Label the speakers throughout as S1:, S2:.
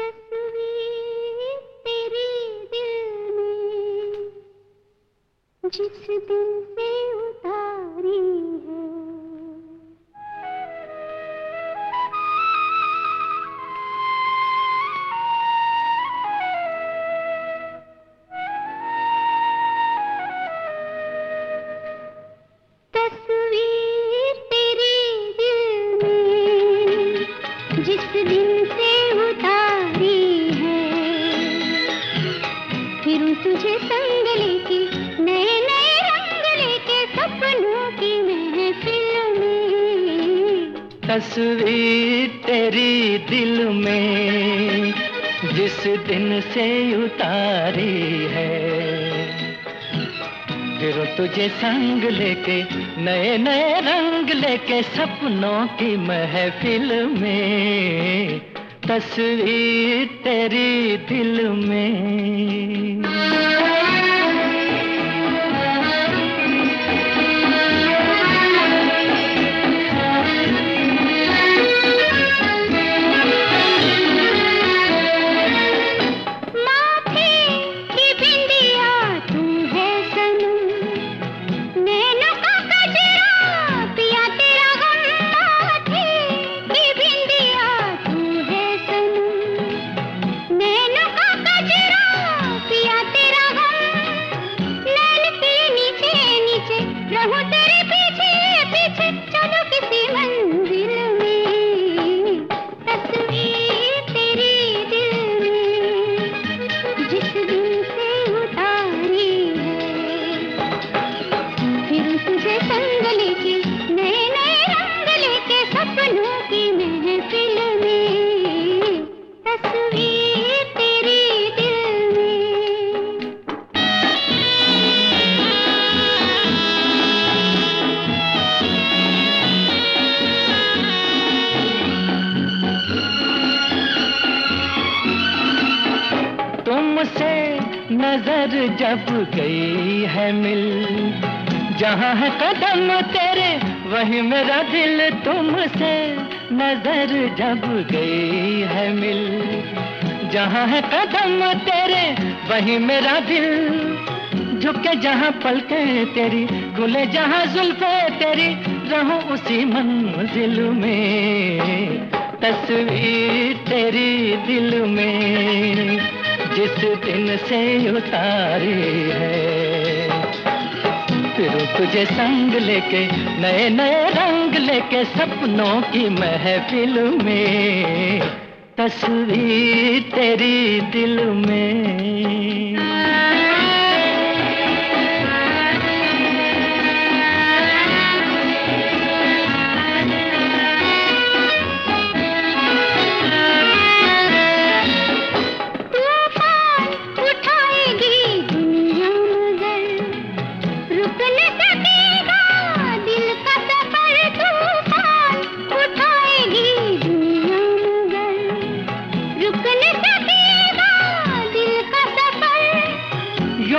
S1: तस्वीर तेरे दिल में जिस दिन तुझे संग लेके, नए नए रंग लेके सपनों की महफिल में।
S2: तस्वीर तेरी दिल में, जिस दिन से उतारी है। फिर तुझे संग लेके, नए नए रंग लेके सपनों की महफिल में। तस्वीर तेरी दिल में।
S1: की महफिल में। तस्वीर
S2: नज़र जब गई है मिल। जहाँ है कदम तेरे, वही मेरा दिल तुमसे नज़र जब गई है मिल। जहाँ है कदम तेरे, वही मेरा दिल। झुके जहाँ पलके तेरी खुले जहाँ जुल्फे तेरी, रहूँ उसी मंजिल में। तस्वीर तेरी दिल में। जिस दिन से उतारी है। फिर तुझे संग लेके, नए नए रंग लेके सपनों की महफिल में, तस्वीर तेरी दिल में।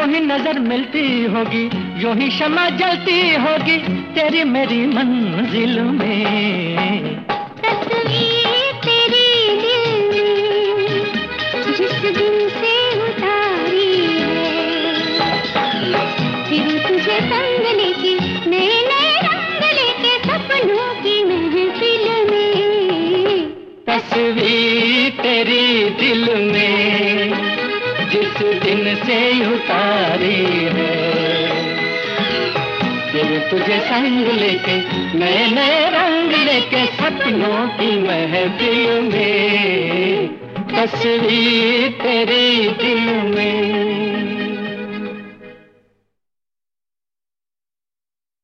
S2: यूँ ही नज़र मिलती होगी यूँ ही शमा जलती होगी तेरी मेरी मंजिल में।
S1: तस्वीर तेरी दिल में जिस दिन से उतारी है। फिर तुझे संग लेके नए नए रंग लेके सपनों की महफिल में।
S2: तस्वीर तेरी दिल में। दिन से उतारी है। दिल तुझे संग लेके नए नए रंग लेके सपनों की महफिल में, तस्वीर तेरे दिल में।